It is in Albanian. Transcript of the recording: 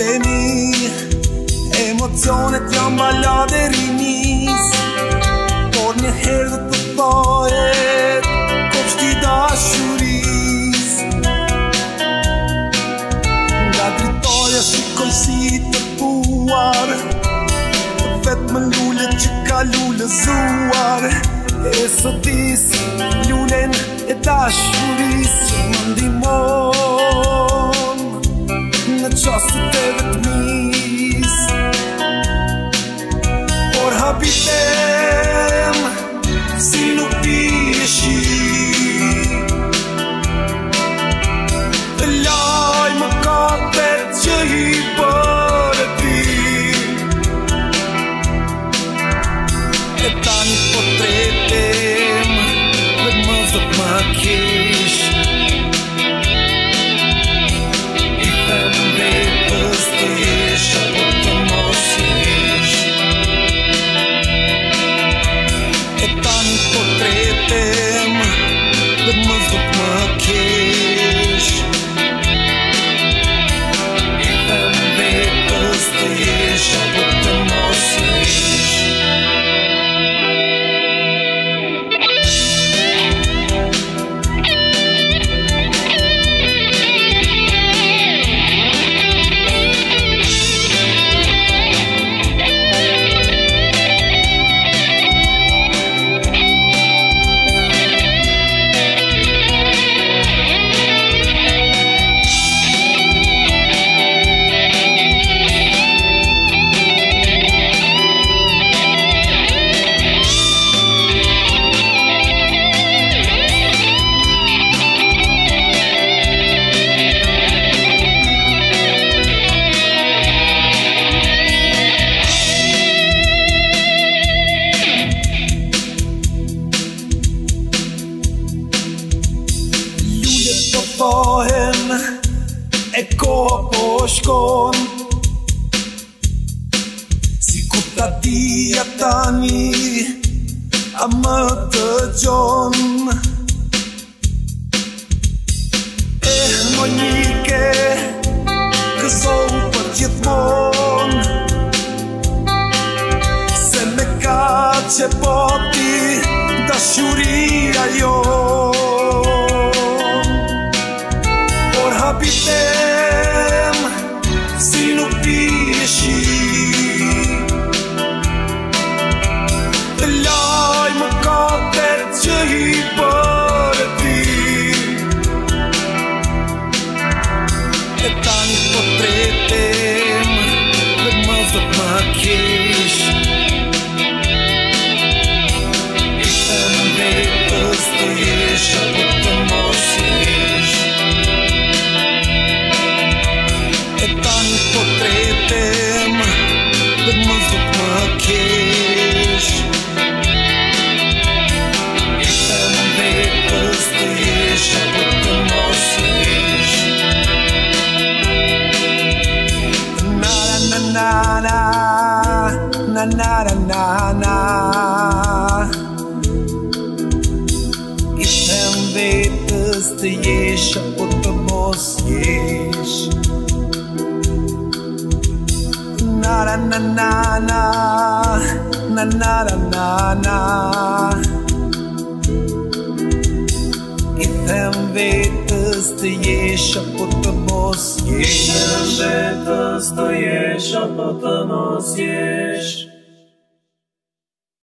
të mi Emocionet janë balade rinis Por një herë dhe të pojet Kop shti da Nga dritoja shikon si të puar Të vetë më lullë që ka lullë zuar E sotis lullën e da shuris Më ndimoj Babilem Si nu ieși Îl ai măcar pe cei părătii Etani potretem, rămâns după cheie E ko po shkon Si ku ta dija tani A më të gjon E më njike Këson për gjithmon Se me ka që poti Da shuria jo na na na na por ten vetës të jesh apo të mos jesh Na na na na na na na na na na vetës настоящий потонос ешь. Наше настоящий потонос ешь.